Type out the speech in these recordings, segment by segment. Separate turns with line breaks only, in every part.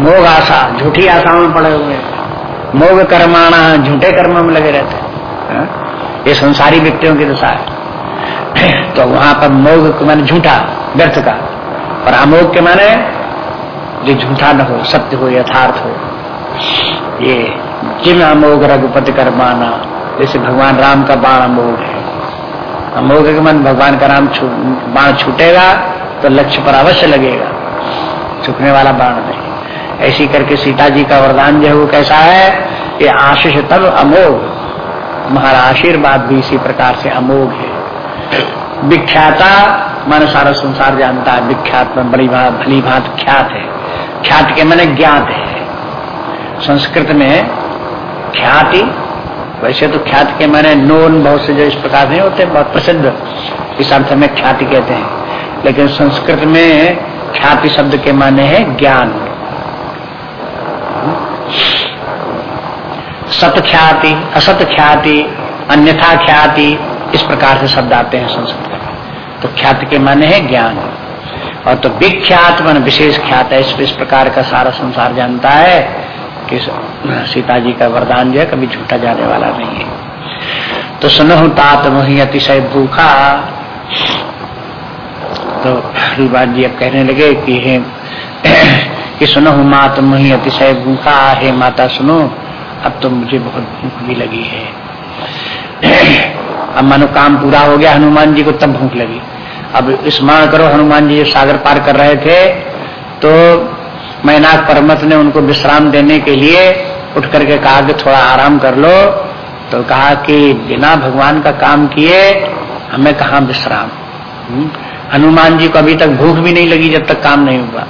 मोग आशा झूठी आशाओं में पड़े हुए मोग कर्माणा झूठे कर्मों में लगे रहते हैं। हाँ? ये संसारी व्यक्तियों की दशा है। तो वहाँ पर मोग के माने झूठा व्यर्थ का। और अमोग के माने जो झूठा न हो सत्य हो यथार्थ हो। ये जिन अमोग रघुपति कर्माना जैसे भगवान राम का बाण अमोग है। अमोघ के मन भगवान का राम छू, बाण छूटेगा तो लक्ष्य पर अवश्य लगेगा। छुपने वाला बाण नहीं। ऐसी करके सीता जी का वरदान जो है वो कैसा है ये आशीष तब अमोघ। तुम्हारा आशीर्वाद भी इसी प्रकार से अमोघ है। विख्याता मन सारा संसार जानता है, विख्यात में बड़ी भात भली भात ख्यात है। ख्यात के मैंने ज्ञात है। संस्कृत में ख्याति, वैसे तो ख्याति के माने नोन बहुत से जो इस प्रकार नहीं होते, बहुत प्रसिद्ध। इस अर्थ में ख्याति कहते हैं। लेकिन संस्कृत में ख्याति शब्द के माने है ज्ञान। सत ख्याति असत ख्याति अन्यथा ख्याति इस प्रकार से शब्द आते हैं संस्कृत में। तो ख्यात के माने है ज्ञान। और तो विख्यात मन विशेष ख्यात है इस, इस प्रकार का सारा संसार जानता है कि सीता जी का वरदान जो है कभी झूठा जाने वाला नहीं है। तो सुनहु तात वही अतिशय भूखा। तो हरिवाद जी अब कहने लगे कि हे कि सुनो मात वही अतिशय भूखा। हे माता सुनो अब तो मुझे बहुत भूख भी लगी है। अब मानो काम पूरा हो गया, हनुमान जी को तब भूख लगी। अब स्मरण करो, हनुमान जी सागर पार कर रहे थे तो मैनाक परमत ने उनको विश्राम देने के लिए उठ करके कहा कि थोड़ा आराम कर लो। तो कहा कि बिना भगवान का काम किए हमें कहा विश्राम? हम्म? हनुमान जी को अभी तक भूख भी नहीं लगी जब तक काम नहीं हुआ।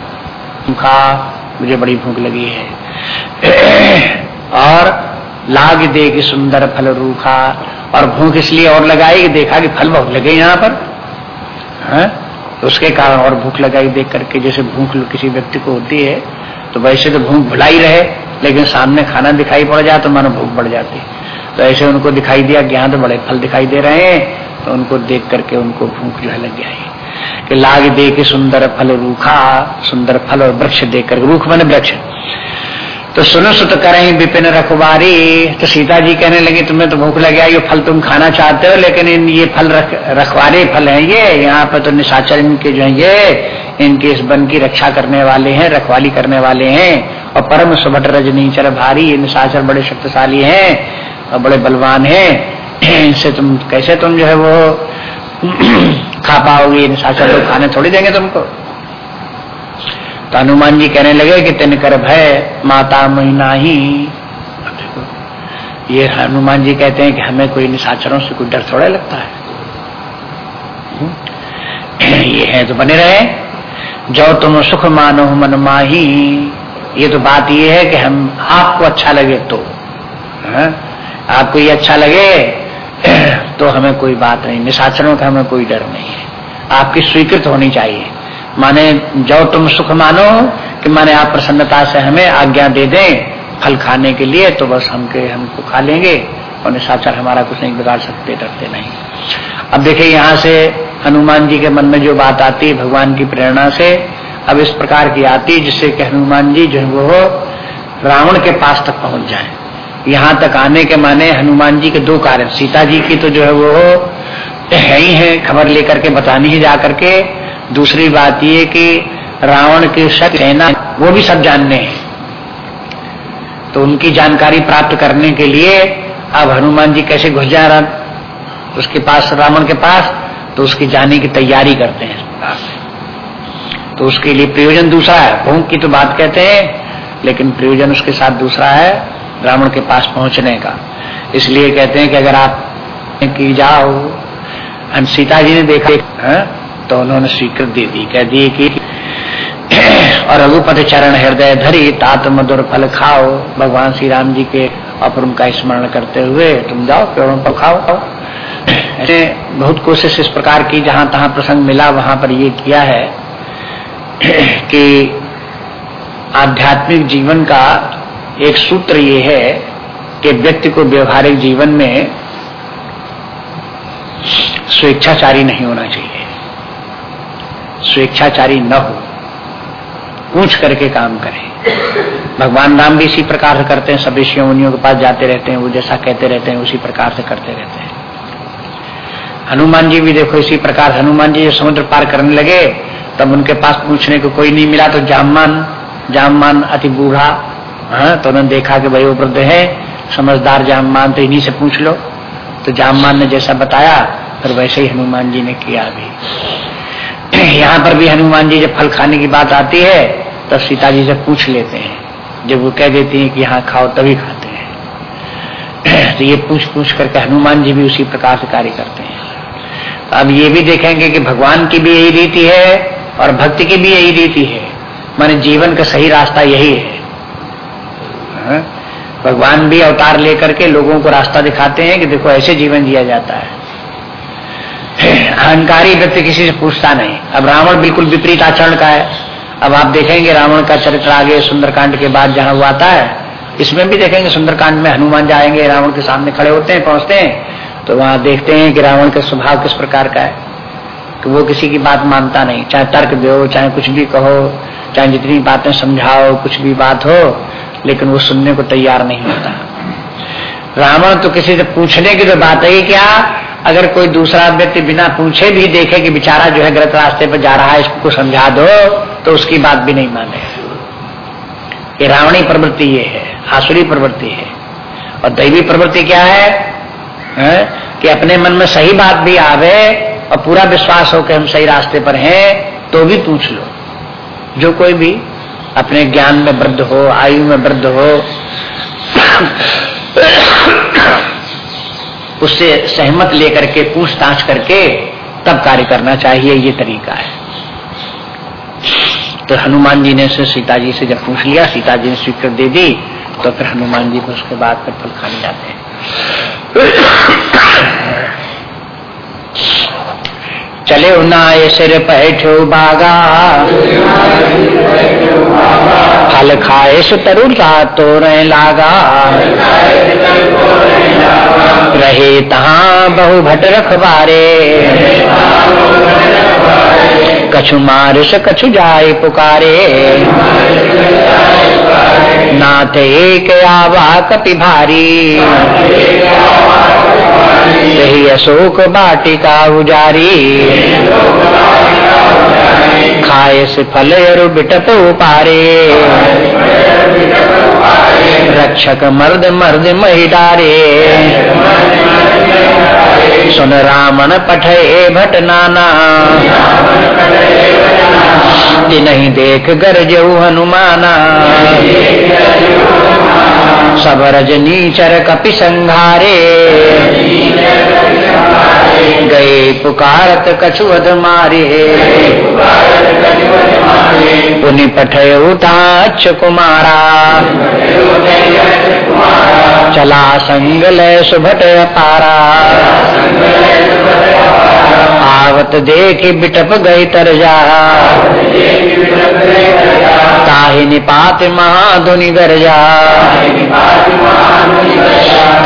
खा मुझे बड़ी भूख लगी है। और लाग दे कि सुंदर फल रूखा, और भूख इसलिए और लगाई देखा कि फल बहुत लगे यहाँ पर। है? तो उसके कारण और भूख लगाई देख करके जैसे भूख किसी व्यक्ति को होती है तो वैसे तो भूख भुला ही रहे, लेकिन सामने खाना दिखाई पड़ जाए तो मानो भूख बढ़ जाती। तो ऐसे उनको दिखाई दिया, ज्ञान तो बड़े फल दिखाई दे रहे हैं तो उनको देख करके उनको भूख जो है लग गया कि लाग दे के सुंदर फल रूखा, सुंदर फल और वृक्ष देख कर रूख बने वृक्ष। तो सुनो सुत करें विपिन रखवारी। तो सीता जी कहने लगी तुम्हें तो भूख लगे ये फल तुम खाना चाहते हो लेकिन इन ये फल रख, रखवारे फल हैं ये। यहाँ पर तो निशाचर इनके जो है ये इनके इस वन की रक्षा करने वाले हैं रखवाली करने वाले हैं। और परम सुभट रजनीचर भारी ये निशाचर बड़े शक्तिशाली हैं और बड़े बलवान हैं। इनसे तुम कैसे तुम जो है वो खा पाओगे? निशाचर लोग खाने थोड़ी देंगे तुमको। तो हनुमान जी कहने लगे कि तेन कर भय, माता महीना ही ये हनुमान जी कहते हैं कि हमें कोई निशाचरों से कोई डर थोड़ा लगता है। हम्म। ये है तो बने रहे। जो तुम सुख मानो मन माही। ये तो बात ये है कि हम आपको अच्छा लगे तो। है? आपको ये अच्छा लगे तो हमें कोई बात नहीं। निशाचरों का हमें कोई डर नहीं है। आपकी स्वीकृत होनी चाहिए। माने जो तुम सुख मानो कि माने आप प्रसन्नता से हमें आज्ञा दे दें। फल खाने के लिए तो बस हमके, हमको खा लेंगे। और निशाचर हमारा कुछ नहीं बिगाड़ सकते, डरते नहीं। अब देखिए, यहाँ से हनुमान जी के मन में जो बात आती है भगवान की प्रेरणा से, अब इस प्रकार की आती जिससे कि हनुमान जी जो है वो रावण के पास तक पहुँच जाए। यहाँ तक आने के माने हनुमान जी के दो कार्य सीता जी की तो जो है वो है ही है, खबर लेकर के बतानी ही जा करके दूसरी बात ये कि रावण के शक सेना वो भी सब जानने हैं। तो उनकी जानकारी प्राप्त करने के लिए अब हनुमान जी कैसे घुस जा रहा उसके पास, रावण के पास तो उसकी जाने की तैयारी करते हैं। तो उसके लिए प्रयोजन दूसरा है। भूख की तो बात कहते हैं, लेकिन प्रयोजन उसके साथ दूसरा है, रावण के पास पहुँचने का। इसलिए कहते हैं कि अगर आप की जाओ सीता जी ने देखा, है? तो उन्होंने स्वीकृत दे। दी कह दिए कि, और रघुपति चरण हृदय धरी तात मधुर फल खाओ। भगवान श्री राम जी के और उनका स्मरण करते हुए, तुम जाओ, पेड़ों पर खाओ। ऐसे बहुत कोशिश इस प्रकार की, जहाँ तहां प्रसंग मिला, वहाँ पर ये किया है कि आध्यात्मिक जीवन का एक सूत्र ये है कि व्यक्ति को व्यवहारिक जीवन में स्वेच्छाचारी नहीं होना चाहिए। स्वेच्छाचारी न हो पूछ करके काम करें। भगवान राम भी इसी प्रकार से करते हैं, सब ऋषियों के पास जाते रहते हैं, वो जैसा कहते रहते हैं, उसी प्रकार से करते रहते हैं। हनुमान जी भी देखो, इसी प्रकार हनुमान जी जो समुद्र पार करने लगे, तब उनके पास पूछने को कोई नहीं मिला तो जाममान जाममान अति बूढ़ा हाँ तो उन्होंने देखा कि भाई वो वृद्ध है, समझदार जाममान तो इन्हीं से पूछ लो। तो जाममान ने जैसा बताया, फिर वैसे ही हनुमान जी ने किया अभी यहाँ पर भी हनुमान जी जब फल खाने की बात आती है, तब सीता जी से पूछ लेते हैं। जब वो कह देती हैं कि यहाँ खाओ, तभी खाते हैं। तो ये पूछ पूछ करके हनुमान जी भी उसी प्रकार से कार्य करते हैं। तो अब ये भी देखेंगे कि भगवान की भी यही रीति है और भक्ति की भी यही रीति है। माने जीवन का सही रास्ता यही है। हाँ? भगवान भी अवतार लेकर के लोगों को रास्ता दिखाते हैं कि देखो ऐसे जीवन जिया जाता है। अहंकारी व्यक्ति किसी से पूछता नहीं। अब रावण बिल्कुल विपरीत आचरण का है। अब आप देखेंगे रावण का चरित्र आगे सुंदरकांड के बाद जहाँ वो आता है, इसमें भी देखेंगे सुंदरकांड में हनुमान जाएँगे रावण के सामने खड़े होते हैं, पहुँचते हैं तो वहाँ देखते हैं कि रावण का स्वभाव किस प्रकार का है, कि वो किसी की बात मानता नहीं। चाहे तर्क दो चाहे कुछ भी कहो, चाहे जितनी बातें समझाओ, कुछ भी बात हो, लेकिन वो सुनने को तैयार नहीं होता। रावण तो किसी से पूछने की तो बात है क्या अगर कोई दूसरा व्यक्ति बिना पूछे भी देखे कि बेचारा जो है गलत रास्ते पर जा रहा है इसको समझा दो तो उसकी बात भी नहीं माने। ये रावणी प्रवृत्ति ये है आसुरी प्रवृत्ति है। और दैवी प्रवृत्ति क्या है, है? कि अपने मन में सही बात भी आवे और पूरा विश्वास हो कि हम सही रास्ते पर हैं तो भी पूछ लो। जो कोई भी अपने ज्ञान में वृद्ध हो आयु में वृद्ध हो उससे सहमत लेकर के, पूछताछ करके तब कार्य करना चाहिए, ये तरीका है। तो हनुमान जी ने सीता जी से जब पूछ लिया सीता जी ने स्वीकृत दे दी तो फिर हनुमान जी को उसके बाद फिर फल खाने जाते हैं। चले उनाए सिर पैठो बागा। फल खाए तो रहे लागा। रहे तहा बहु भट रखबारे कछु मारिश कछु जाए पुकारे। नाथ एक आवा कपि भारी यही अशोक बाटिका उजारी। खाए से फल अरु बिटप रक्षक मर्द मर्द महिडारे सुन रामन पठे भट नाना नहीं देख गरजऊ हनुमाना। सब रजनीचर कपि संघारे। गए पुकारत कछुअध मारे। पठय उताच कुमारा चला संग लय सुभट पारा आवत देख बिटप गई तर जा ताहि निपात महाधुनि गरजा।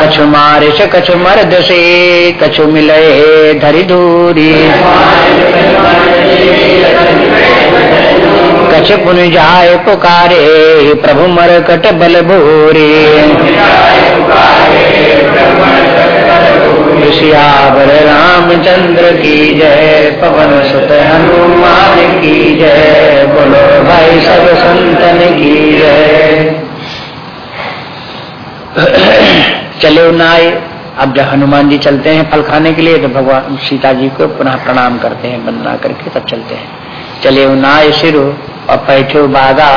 कछु मारिश कछु मर्द से कछु मिले धरी दूरी। कछ पुन जाय पुकारे प्रभु मर कट बल भूरी सियावर रामचंद्र की जय, पवन सुत हनुमान की जय, बोलो भाई सब संतन की जय। चले नाय, अब जब हनुमान जी चलते हैं फल खाने के लिए तो भगवान सीता जी को पुनः प्रणाम करते हैं, वंदना करके तब चलते हैं। चले नाय सिर और पैठे बागा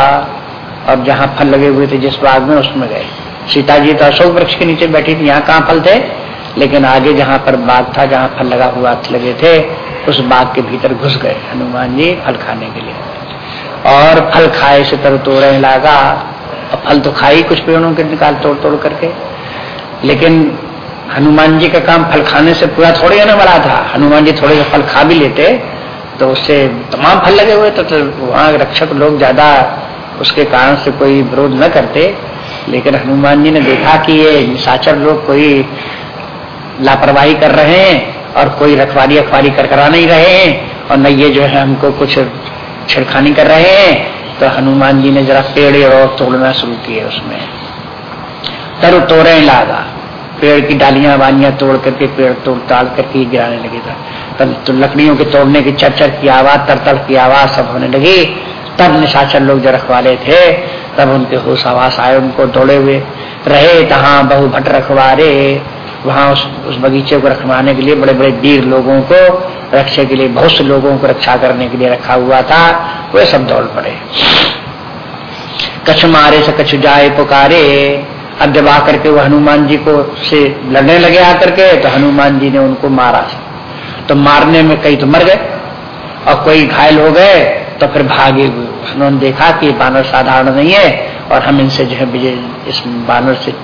और जहाँ फल लगे हुए थे जिस बाग में, उसमें गए। सीता जी तो अशोक वृक्ष के नीचे बैठी थी, यहाँ कहाँ फल थे? लेकिन आगे जहाँ पर बाग था, जहाँ फल लगा हुआ लगे थे, उस बाग के भीतर घुस गए हनुमान जी फल खाने के लिए। और फल खाए से तर तोड़े लागा, और फल तो खाई कुछ पेड़ों के निकाल तोड़ तोड़ करके। लेकिन हनुमान जी का काम फल खाने से पूरा थोड़े होने वाला था। हनुमान जी थोड़े से फल खा भी लेते तो उससे तमाम फल लगे हुए तो, तो वहाँ रक्षक लोग ज़्यादा उसके कारण से कोई विरोध न करते। लेकिन हनुमान जी ने देखा कि ये निशाचर लोग कोई लापरवाही कर रहे हैं और कोई रखवारी अखबारी कर करा नहीं रहे हैं और न ये जो है हमको कुछ छिड़खानी कर रहे हैं तो हनुमान जी ने जरा पेड़ और तोड़ना शुरू किए उसमें। तरु तोड़े लागा। पेड़ की डालियाँ वालियाँ तोड़ करके पेड़ तोड़ ताड़ करके गिराने लगे था। तब तो लकड़ियों के तोड़ने की चरचर की आवाज़ तरतर की आवाज़ सब होने लगी। तब निशाचर लोग जो रखवाले थे। तब उनके होश आवास आए उनको दौड़े हुए। रहे तहा बहु भट्ट रखवारे। वहाँ उस, उस बगीचे को रखवाने के लिए बड़े बड़े वीर लोगों को रक्षा के लिए बहुत से लोगों को रक्षा करने के लिए रखा हुआ था। वे सब दौड़ पड़े। कछ मारे से कछ जाए पुकारे। अब जब आकर के वो हनुमान जी को से लड़ने लगे आकर के तो हनुमान जी ने उनको मारा। तो मारने में कई तो मर गए, और कोई घायल हो गए तो फिर भागे हुए। उन्होंने देखा कि बानर साधारण नहीं है, और हम इनसे जो है विजय, इस बानर से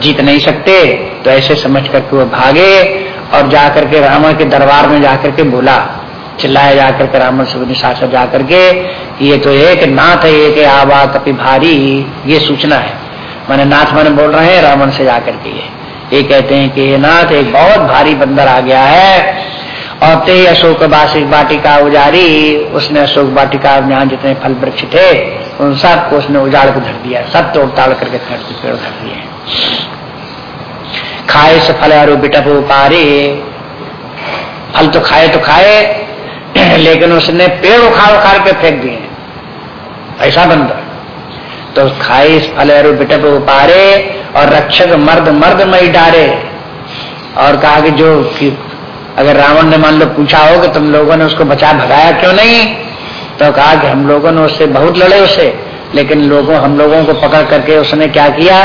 जीत नहीं सकते। तो ऐसे समझ करके वो भागे, और जाकर के रावण के दरबार में जाकर के बोला, चिल्लाया जाकर के रावण से निशाचर जाकर के, ये तो एक नाथ एक आवा कपि भारी ये सूचना है। मैंने नाथ मैंने बोल रहे हैं, रावण से जाकर के ये। ये कहते हैं कि ये नाथ एक बहुत भारी बंदर आ गया है, और ते अशोक बासिक बाटिका उजारी, उसने अशोक बाटिका जहाँ जितने फल वृक्ष थे, उन सबको उसने उजाड़ के धर दिया, सब तोड़ ताड़ करके पेड़ धर दिए। खाए से फल अरु बिटप उपारे फल तो खाए तो खाए, लेकिन उसने पेड़ उखाड़ उखाड़ के फेंक दिए। ऐसा बंदर। तो खाई फल बिटप उपारे और रक्षक मर्द मर्द मई डारे। और कहा कि जो कि अगर रावण ने मान लो पूछा हो कि तुम लोगों ने उसको बचा भगाया क्यों नहीं? तो कहा कि हम लोगों ने उससे बहुत लड़े उसे, लेकिन लोगों, हम लोगों को पकड़ करके उसने क्या किया?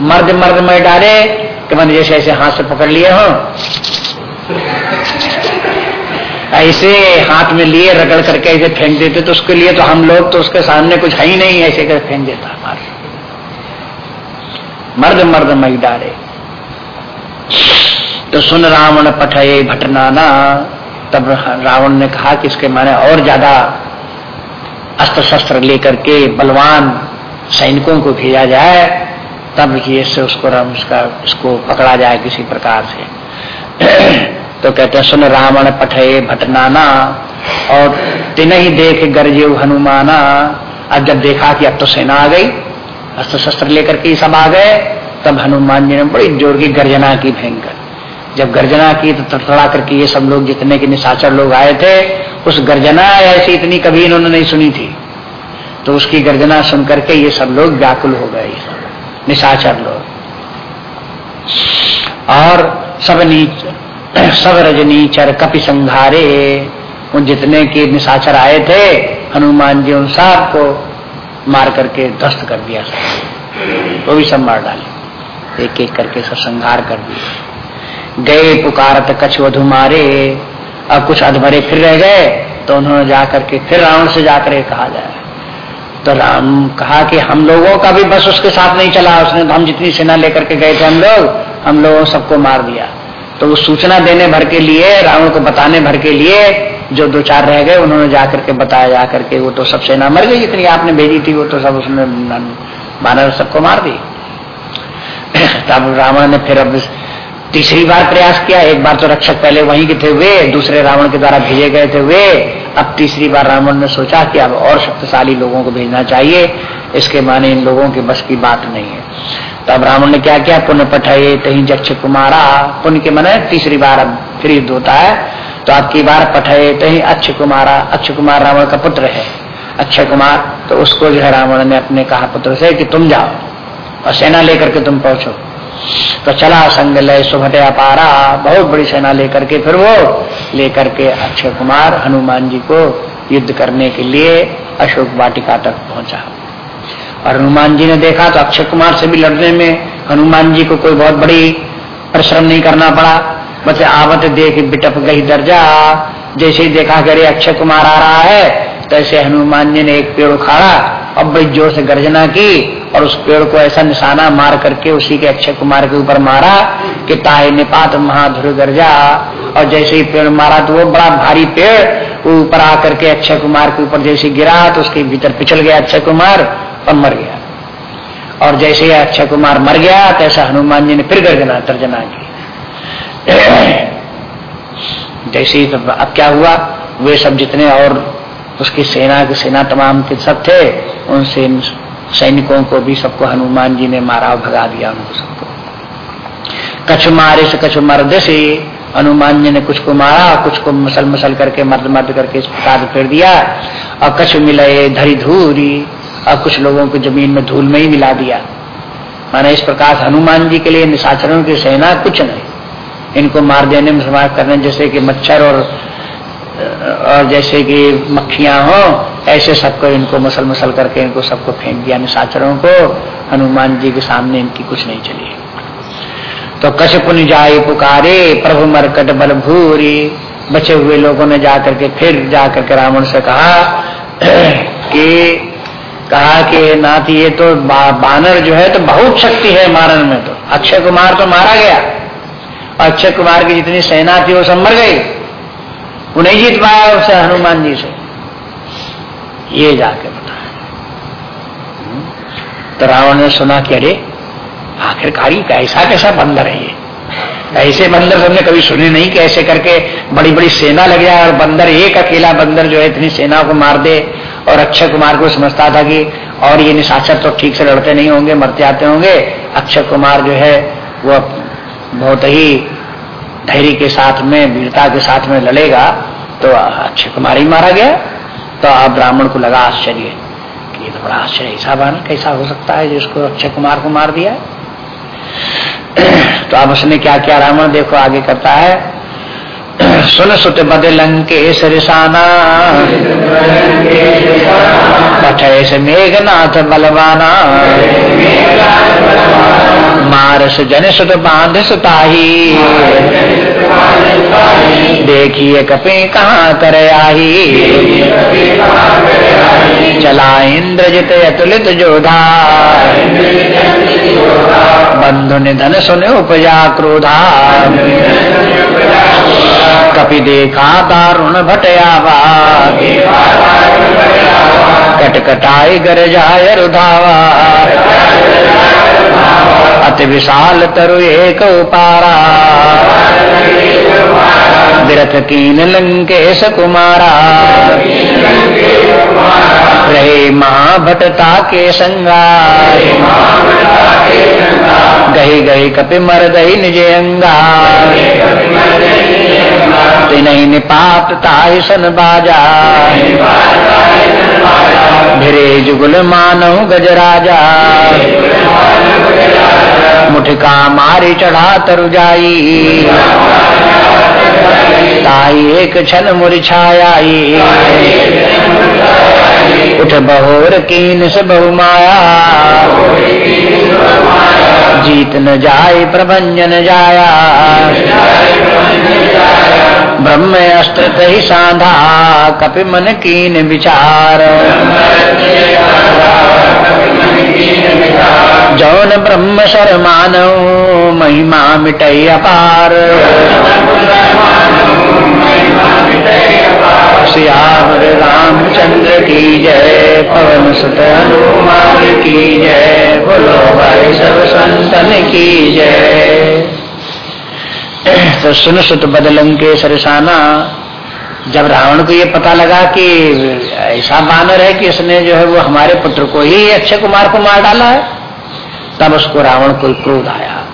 मर्द मर्द में डाले कि मैंने जैसे ऐसे हाथ से पकड़ लिए हो। ऐसे हाथ में लिए रगड़ करके ऐसे फेंक देते तो उसके लिए तो हम लोग तो उसके सामने कुछ है ही नहीं, ऐसे कर फेंक देता। मर्द मर्द मई डाले तो सुन रावण पठये भटनाना, तब रावण ने कहा कि इसके माने और ज़्यादा अस्त्र शस्त्र लेकर के बलवान सैनिकों को भेजा जाए, तब ये से उसको उसका, इसको पकड़ा जाए किसी प्रकार से। तो कहते हैं, सुन रावण पठये भटनाना, और तीन ही देख गरजे हनुमाना, अब जब देखा कि अब तो सेना आ गई अस्त्र शस्त्र लेकर के सब आ गए, तब हनुमान जी ने बड़ी ज़ोर की गर्जना की भयंकर। जब गर्जना की तो तड़तड़ा करके ये सब लोग जितने के निशाचर लोग आए थे, उस गर्जना ऐसी इतनी कभी इन्होंने नहीं सुनी थी। तो उसकी गर्जना सुन करके ये सब लोग व्याकुल हो गए, निशाचर लोग। और सब नीच, सब रजनी चर कपि संघारे, उन जितने के निशाचर आए थे, हनुमान जी उन सबको मार करके ध्वस्त कर दिया। सब वो भी सब मार डाले। एक एक करके सब संहार कर दिया गए पुकारत कछ वधु मारे। अब कुछ अधभरे फिर रह गए तो उन्होंने जाकर के फिर रावण से जाकर कहा जाए। तो राम कहा कि हम लोगों का भी बस उसके साथ नहीं चला। उसने हम जितनी सेना लेकर के गए थे हम लोग, हम लोगों सबको मार दिया। तो वो सूचना देने भर के लिए, रावण को बताने भर के लिए जो दो चार रह गए, उन्होंने जाकर के बताया, जाकर के वो तो सब सेना मर गई जितनी आपने भेजी थी, वो तो सब उसने, बानर सबको मार दी। तब रावण ने फिर अब तीसरी बार प्रयास किया, एक बार तो रक्षक पहले वहीं के थे वे, दूसरे रावण के द्वारा भेजे गए थे वे। अब तीसरी बार रावण ने सोचा कि अब और शक्तिशाली लोगों को भेजना चाहिए, इसके माने इन लोगों के बस की बात नहीं है। तब रावण ने क्या किया? पुण्य पठाए कहीं जक्ष कुमारा पुण्य के मने तीसरी बार अब फिर युद्ध होता है। तो अब की बार पठाए कहीं अक्ष कुमारा अक्ष कुमार रावण का पुत्र है। अक्षय कुमार तो उसको जो है रावण ने अपने कहा पुत्र से कि तुम जाओ और सेना लेकर के तुम पहुंचो। तो चला संग लय सुभटे अपारा बहुत बड़ी सेना लेकर के फिर वो लेकर के अक्षय कुमार हनुमान जी को युद्ध करने के लिए अशोक वाटिका तक पहुँचा। और हनुमान जी ने देखा तो अक्षय कुमार से भी लड़ने में हनुमान जी को कोई बहुत बड़ी परिश्रम नहीं करना पड़ा। बस आवत देख बिटप गई दर्जा। जैसे ही देखा कि अरे अक्षय कुमार आ रहा है तो ऐसे हनुमान जी ने एक पेड़ उखाड़ा और बड़ी ज़ोर से गर्जना की और उस पेड़ को ऐसा निशाना मार करके उसी के अक्षय कुमार के ऊपर मारा कि ताहे निपात महाधुर गर्जा। और जैसे ही पेड़ मारा तो वो बड़ा भारी पेड़ ऊपर आकर के अक्षय कुमार के ऊपर जैसे गिरा तो उसके भीतर पिछल गया अक्षय कुमार और मर गया। और जैसे ही अक्षय कुमार मर गया, तैसा हनुमान जी ने फिर गर्जना तर्जना की। जैसे ही अब क्या हुआ? वे सब जितने और उसकी सेना की सेना तमाम के सब थे, उन सैनिकों को भी सबको हनुमान जी ने मारा भगा दिया उनको सबको। कछ मारे से कछ मर्द से हनुमान जी ने कुछ को मारा, कुछ को मसल मसल करके मर्द मर्द करके इस प्रकार फेर दिया। और कछ मिले धरी धूरी और कुछ लोगों को ज़मीन में धूल में ही मिला दिया। माने इस प्रकार हनुमान जी के लिए निशाचरों की सेना कुछ नहीं। इनको मार देने में समाज करने जैसे कि मच्छर और और जैसे कि मक्खियाँ हो ऐसे सबको इनको मसल मसल करके इनको सबको फेंक दिया। निशाचरों को हनुमान जी के सामने इनकी कुछ नहीं चली। तो कश पुण्य जाए पुकारे प्रभु मरकट बल भूरी। बचे हुए लोगों ने जाकर के फिर जाकर के रावण से कहा कि कहा कि नाथ ये तो बा, बानर जो है तो बहुत शक्ति है मारन में तो। अक्षय कुमार तो मारा गया। और अक्षय कुमार की जितनी सेना थी वो सब मर गई। उन्हें जीत पाया उसे हनुमान जी से। ये जाके बताया। तो रावण ने सुना कि अरे, आखिरकार कैसा कैसा बंदर है ये। ऐसे बंदर हमने कभी सुने नहीं कि ऐसे करके बड़ी बड़ी सेना लग जाए और बंदर, एक अकेला बंदर जो है इतनी सेना को मार दे और अक्षय कुमार को समझता था कि और ये निशाचर तो ठीक से लड़ते नहीं होंगे, मरते आते होंगे। अक्षय कुमार जो है, वो बहुत ही धैर्य के साथ में, वीरता के साथ में लड़ेगा तो अक्षय कुमार ही मारा गया। तो आप ब्राह्मण को लगा आश्चर्य कि ये तो बड़ा आश्चर्य, ऐसा बान, कैसा हो सकता है जिसको अक्षय कुमार को मार दिया? तो आप उसने क्या क्या? रावण देखो आगे करता है। सुन सुत बद लंकेश रिसाना पठेश मेघनाथ बलवाना। मारस जन सुत बाँध सुताही। देखिए कपे कहाँ कर आही चला इंद्रजित अतुलित जोधा। बंधु निधन सुन उपजा क्रोधा। कपि देखा दारुण भटयावा कटकटाई गरजाय रुधावा अति विशाल तरु एक उपारा विरथ कीन लंकेश कुमारा रहे महाभटता के संगा गही गही कपि मर गई निज अंगा नहीं निपात ताहि सन बाजा भिरे जुगुल मानव गजराजा। मुठका मारी चढ़ा तरु जाई ताई एक क्षण मुरछाई उठ बहोर कीन से बहु माया जीत न जाए प्रभंजन जाया। ब्रह्म अस्त्र ही साधा, कपि मन कीन विचार। जौन ब्रह्म शर मानव महिमा मिटई अपार। श्याम रामचंद्र की जय, पवन सुत हनुमान की जय, बोलो भाई सब संतन की जय। तो सुन सुत बदलंग के सरसाना, जब रावण को ये पता लगा कि ऐसा बानर है कि इसने जो है वो हमारे पुत्र को ही अक्षय कुमार को मार डाला है, तब उसको रावण को क्रोध आया।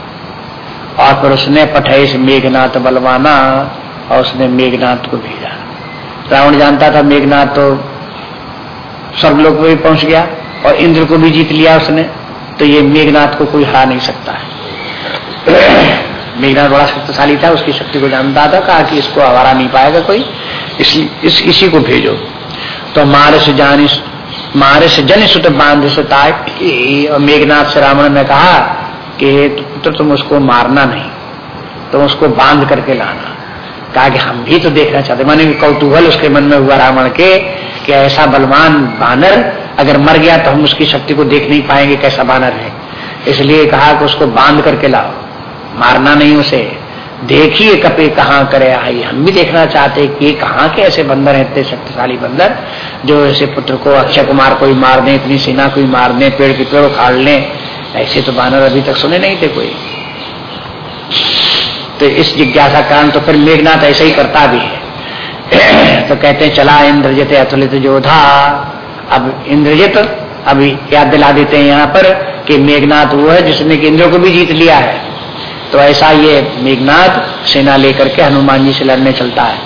और फिर उसने पठाई मेघनाथ बलवाना और उसने मेघनाथ को भेजा। रावण जानता था मेघनाथ तो सब लोग भी पहुँच गया और इंद्र को भी जीत लिया उसने तो ये मेघनाथ को कोई हरा नहीं सकता है। मेघनाथ बड़ा शक्तिशाली था, उसकी शक्ति को जानता था, कहा कि इसको हवारा नहीं पाएगा कोई, इसी, इस, इसी को भेजो। तो मारे से जान मारे से जन सुत बाँध सुता और मेघनाथ से रावण ने कहा कि तो तुम उसको मारना नहीं, तुम उसको बाँध करके लाना। कहा कि हम भी तो देखना चाहते माने कौतूहल उसके मन में हुआ रावण के कि ऐसा बलवान बानर अगर मर गया तो हम उसकी शक्ति को देख नहीं पाएँगे कैसा बानर है। इसलिए कहा कि उसको बाँध करके लाओ। मारना नहीं उसे। देखिए कपे कहाँ करे आई। हम भी देखना चाहते कि कहाँ के ऐसे बंदर हैं, इतने शक्तिशाली बंदर, जो ऐसे पुत्र को अक्षय कुमार को ही मार दे, इतनी सेना को ही मार दे, पेड़ के पेड़ उखाड़ ले। ऐसे तो बानर अभी तक सुने नहीं थे कोई। तो इस जिज्ञासा कारण तो फिर मेघनाथ ऐसे ही करता भी है। तो कहते हैं चला इंद्रजित अतुलित जोधा। अब इंद्रजित अभी याद दिला देते हैं यहाँ पर कि मेघनाथ वो है जिसने कि इंद्र को भी जीत लिया है। तो ऐसा ये मेघनाथ सेना लेकर के हनुमान जी से लड़ने चलता है।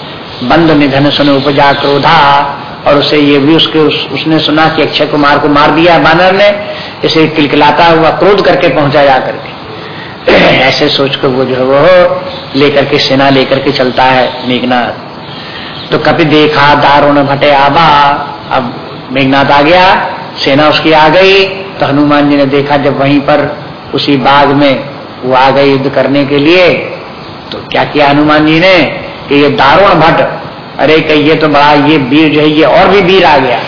बंद निधन सुन उपजा क्रोधा। और उसे ये भी उसके उस, उसने सुना कि अक्षय कुमार को मार दिया बानर ने इसे किलकिलाता हुआ क्रोध करके पहुँचा जा करके। ऐसे सोच कर वो जो है वो लेकर के सेना लेकर के चलता है मेघनाथ तो कभी देखा दारुण भटे आबा, अब मेघनाथ आ गया, सेना उसकी आ गई तो हनुमान जी ने देखा जब वहीं पर उसी बाग में वो आ गए युद्ध करने के लिए तो क्या किया हनुमान जी ने? कि ये दारुण भट्ट अरे कही ये तो बड़ा ये वीर जो है, ये और भी वीर आ गया।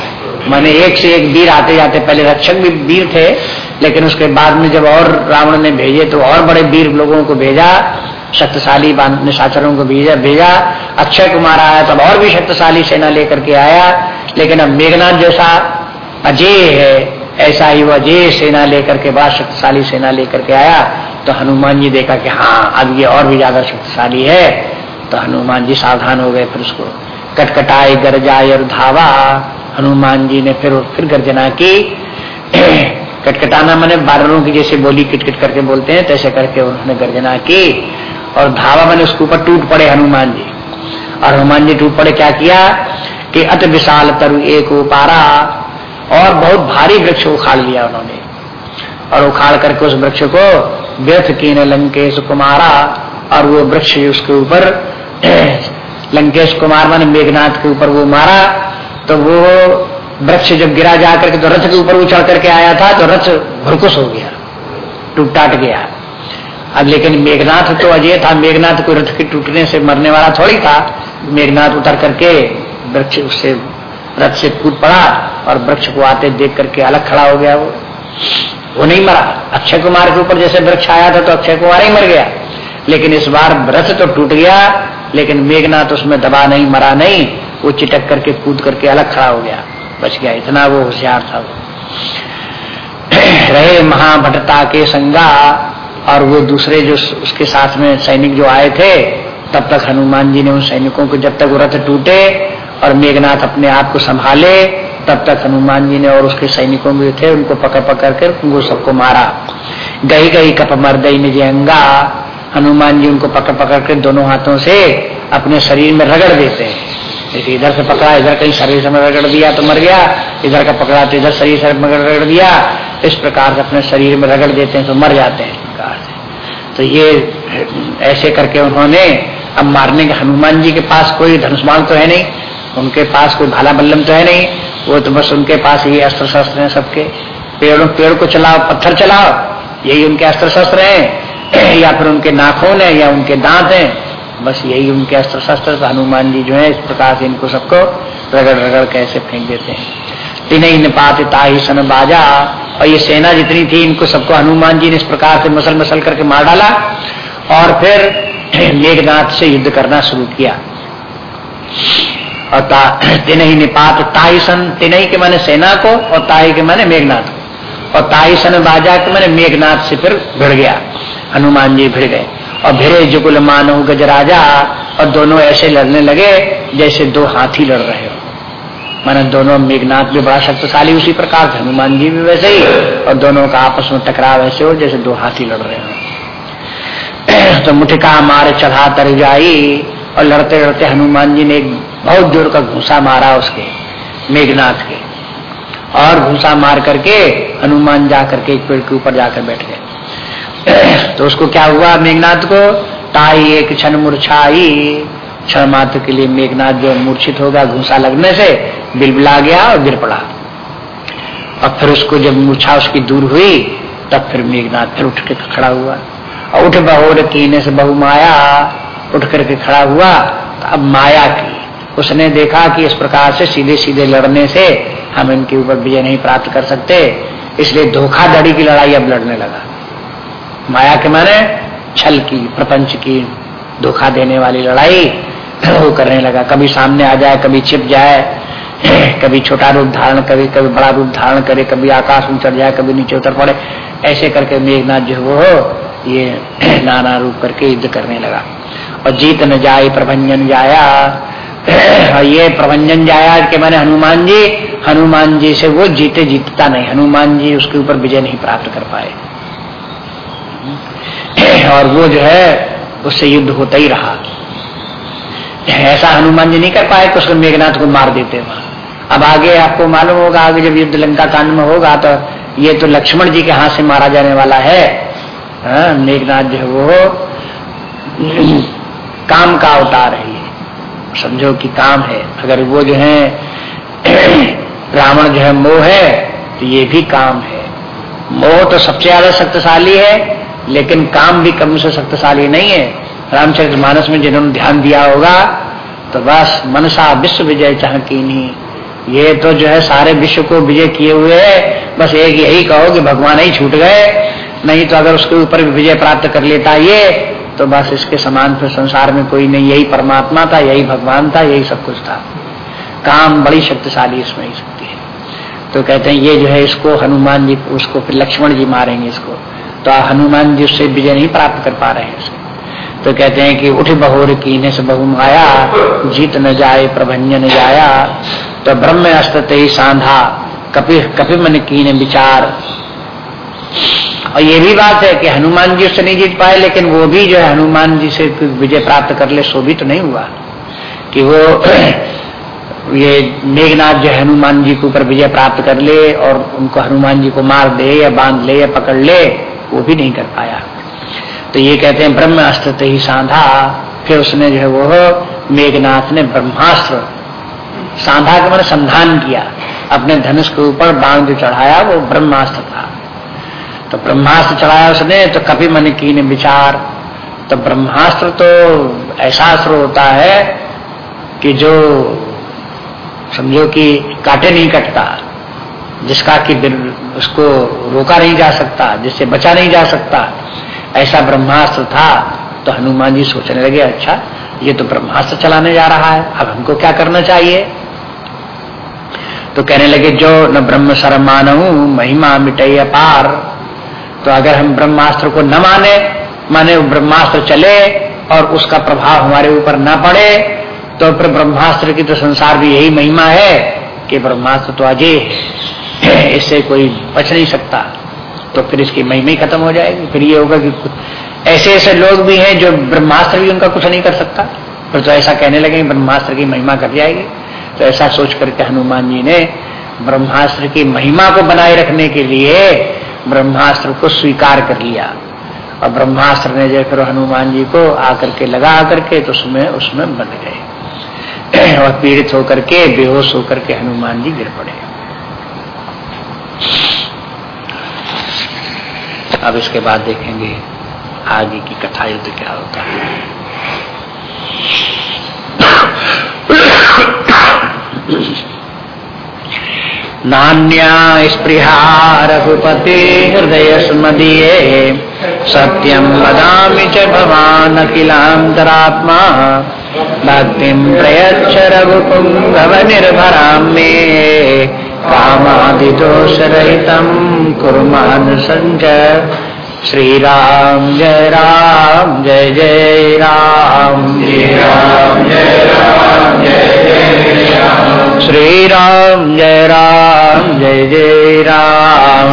मैंने एक से एक वीर आते जाते पहले रक्षक भी वीर थे लेकिन उसके बाद में जब और रावण ने भेजे तो और बड़े वीर लोगों को भेजा, शक्तिशाली निशाचरों को भेजा भेजा। अक्षय कुमार आया, तब और भी शक्तिशाली सेना लेकर के आया। लेकिन अब मेघनाथ जैसा अजय है, ऐसा ही वो अजय सेना लेकर के बाद शक्तिशाली सेना लेकर के आया। तो हनुमान जी देखा कि हाँ अब ये और भी ज़्यादा शक्तिशाली है। तो हनुमान जी सावधान हो गए फिर उसको। कटकटाए गरजाए और धावा। हनुमान जी ने फिर फिर गर्जना की। कटकटाना मैंने बानरों की जैसे बोली किटकिट करके बोलते हैं, तैसे करके उन्होंने गर्जना की और धावा मैंने उसके ऊपर टूट पड़े हनुमान जी। और हनुमान जी टूट पड़े क्या किया कि अत विशाल तरु एक उपारा और बहुत भारी वृक्ष उखाड़ लिया उन्होंने। और उखाड़ करके उस वृक्ष को व्यर्थ की लंकेश कुमारा और वो वृक्ष उसके ऊपर, लंकेश कुमार मैंने मेघनाथ के ऊपर वो मारा तो वो वृक्ष जब गिरा जा करके तो रथ के ऊपर उछल करके आया था तो रथ भरकुश हो गया टूट टाट गया। अब लेकिन मेघनाथ तो अजय था, मेघनाथ को रथ के टूटने से मरने वाला थोड़ी था। मेघनाथ उतर करके वृक्ष उससे, रथ से कूद पड़ा और वृक्ष को आते देख करके अलग खड़ा हो गया वो। वो नहीं मरा। अक्षय कुमार के ऊपर जैसे वृक्ष आया था तो अक्षय कुमार ही मर गया। लेकिन इस बार रथ तो टूट गया, लेकिन मेघनाथ उसमें दबा नहीं, मरा नहीं। वो चिटक करके, कूद करके अलग खड़ा हो गया। बच गया, इतना वो होशियार था रहे महाभटता के संगा और वो दूसरे जो उसके साथ में सैनिक जो आए थे, तब तक हनुमान जी ने उन सैनिकों को जब तक रथ टूटे और मेघनाथ अपने आप को संभाले, तब तक हनुमान जी ने और उसके सैनिकों में थे, उनको पकड़ पकड़ कर उनको सबको मारा। गई गई कप मर्दई निज अंगा, हनुमान जी उनको पकड़ पकड़ कर दोनों हाथों से अपने शरीर में रगड़ देते हैं। जैसे इधर से पकड़ा, इधर कहीं शरीर से रगड़ दिया तो मर गया, इधर का पकड़ा तो इधर शरीर से रगड़ दिया, इस प्रकार से अपने शरीर में रगड़ देते हैं तो मर जाते हैं प्रकार से। तो ये, ऐसे करके उन्होंने, अब मारने के हनुमान जी के पास कोई धनुष्मान तो है नहीं, उनके पास कोई भाला बल्लम तो है नहीं, वो तो बस उनके पास ही अस्त्र शस्त्र हैं सबके। पेड़ों, पेड़ को चलाओ, पत्थर चलाओ, यही उनके अस्त्र शस्त्र हैं, या फिर उनके नाखून है, या उनके दांत हैं बस यही उनके अस्त्र शस्त्र हनुमान जी जो है, इस प्रकार से इनको सबको रगड़ रगड़ कैसे फेंक देते हैं। तीन ही निपात ताही सन बाजा, और ये सेना जितनी थी, इनको सबको हनुमान जी ने इस प्रकार से मसल मसल करके मार डाला, और फिर मेघनाथ से युद्ध करना शुरू किया। और तीन ही निपात, ताही सन तीन के माने सेना को, और ताही के माने मेघनाथ को। और ताही सन बाजा के माने मेघनाथ से फिर भिड़ गया। हनुमान जी भिड़ गए। और भिड़े जुगुल मानो गजराजा, और दोनों ऐसे लड़ने लगे जैसे दो हाथी लड़ रहे हो। माने दोनों मेघनाथ भी बड़ा शक्तिशाली, उसी प्रकार से हनुमान जी भी वैसे ही, और दोनों का आपस में टकराव ऐसे हो जैसे दो हाथी लड़ रहे हो। तो मुठिका मार चढ़ा तर जाई, और लड़ते लड़ते हनुमान जी ने एक बहुत ज़ोर का घूसा मारा उसके, मेघनाथ के। और घूसा मार करके हनुमान जा करके एक पेड़ के ऊपर जाकर बैठ गए। तो उसको क्या हुआ? मेघनाथ को ताई एक क्षण मूर्छाई। क्षण मात्र के लिए मेघनाथ जो मूर्छित हो गया, घूसा लगने से बिलबिला गया और गिर पड़ा। और फिर उसको जब मूर्छा उसकी दूर हुई, तब फिर मेघनाथ फिर उठ के खड़ा हुआ। और उठ बहोर कीने से बहु माया उठ करके खड़ा हुआ तो अब माया की। उसने देखा कि इस प्रकार से सीधे सीधे लड़ने से हम इनके ऊपर विजय नहीं प्राप्त कर सकते, इसलिए धोखाधड़ी की लड़ाई अब लड़ने लगा। माया के माने छल की, प्रपंच की, धोखा देने वाली लड़ाई वो करने लगा। कभी सामने आ जाए, कभी छिप जाए, कभी छोटा रूप धारण करे, कभी बड़ा रूप धारण करे, कभी आकाश में चढ़ जाए, कभी नीचे उतर पड़े, ऐसे करके मेघनाथ जो वो ये नाना रूप करके युद्ध करने लगा। और जीत न जाए, प्रभंजन जाया। और ये प्रभंजन जाया के मैंने हनुमान जी हनुमान जी से वो जीते, जीतता नहीं। हनुमान जी उसके ऊपर विजय नहीं प्राप्त कर पाए। और वो जो है उससे युद्ध होता ही रहा। ऐसा हनुमान जी नहीं कर पाए कि उसको मेघनाथ को मार देते वहाँ। अब आगे आपको मालूम होगा आगे जब युद्ध लंका कांड में होगा तो ये तो लक्ष्मण जी के हाथ से मारा जाने वाला है। हाँ, मेघनाथ जो है वो काम का अवतार है समझो कि काम है। अगर वो जो है रावण जो है मोह है तो ये भी काम है। मोह तो सबसे ज़्यादा शक्तिशाली है। लेकिन काम भी कम से शक्तिशाली नहीं है। रामचरित मानस में जिन्होंने ध्यान दिया होगा तो बस मनसा विश्व विजय चाह की नहीं ये तो जो है सारे विश्व को विजय किए हुए है। बस एक यही कहो कि भगवान ही छूट गए। नहीं तो अगर उसके ऊपर विजय प्राप्त कर लेता ये तो बस इसके समान फिर संसार में कोई नहीं। यही परमात्मा था, यही भगवान था, यही सब कुछ था। काम बड़ी शक्तिशाली इसमें ही शक्ति है। तो कहते हैं, ये जो है इसको हनुमान जी, उसको फिर लक्ष्मण जी मारेंगे इसको। तो हनुमान जी उससे विजय नहीं प्राप्त कर पा रहे हैं तो कहते हैं कि उठ बहोर कीने से बहु माया, जीत न जाए, प्रभंजन जाया। तो ब्रह्म अस्त्र ही सांधा, कपि कपि मन कीने विचार। और ये भी बात है कि हनुमान जी उससे नहीं जीत पाए, लेकिन वो भी जो है हनुमान जी से विजय प्राप्त कर ले, सो भी तो नहीं हुआ। कि वो ये मेघनाथ जो हनुमान जी के ऊपर विजय प्राप्त कर ले और उनको हनुमान जी को मार दे या बाँध ले या पकड़ ले। वो भी नहीं कर पाया। तो ये कहते हैं ब्रह्म अस्त्र ही साधा। फिर उसने जो है वो मेघनाथ ने ब्रह्मास्त्र साधा के मैंने संधान किया। अपने धनुष के ऊपर बाँध जो चढ़ाया, वो ब्रह्मास्त्र था। तो ब्रह्मास्त्र चढ़ाया उसने तो कभी मन की ने विचार। तो ब्रह्मास्त्र तो ऐसा अस्त्र होता है कि जो समझो कि काटे नहीं कटता, जिसका कि उसको रोका नहीं जा सकता, जिससे बचा नहीं जा सकता। ऐसा ब्रह्मास्त्र था तो हनुमान जी सोचने लगे अच्छा ये तो ब्रह्मास्त्र चलाने जा रहा है, अब हमको क्या करना चाहिए? तो कहने लगे, जो न ब्रह्म सर मानू महिमा मिटे अपार। तो अगर हम ब्रह्मास्त्र को न माने माने ब्रह्मास्त्र चले और उसका प्रभाव हमारे ऊपर न पड़े तो फिर ब्रह्मास्त्र की तो संसार भी यही महिमा है कि ब्रह्मास्त्र तो अजय है। इससे कोई बच नहीं सकता। तो फिर इसकी महिमा खत्म हो जाएगी। फिर ये होगा कि ऐसे ऐसे लोग भी हैं जो ब्रह्मास्त्र भी उनका कुछ नहीं कर सकता। फिर तो ऐसा कहने लगे, ब्रह्मास्त्र की महिमा कर जाएगी। तो ऐसा सोच करके हनुमान जी ने ब्रह्मास्त्र की महिमा को बनाए रखने के लिए ब्रह्मास्त्र को स्वीकार कर लिया। और ब्रह्मास्त्र ने जो फिर हनुमान जी को आकर के लगा करके तो उसमें उसमें बन गए। और पीड़ित होकर के, बेहोश होकर के हनुमान जी गिर पड़े। अब इसके बाद देखेंगे आगे की कथा युद्ध क्या होता है। नान्या स्पृहा रघुपति हृदय स्मदीये सत्यम वदामि च भवान् अखिलान्तरात्मा, भक्तिं प्रयच्छ रघुपुङ्गवनिर्भरां मे कामादिदोषरहितं कुर्मान् सञ्च श्रीराम जय राम जय जय राम। जय राम जय राम। जय जय राम श्री राम। जय राम जय जय राम।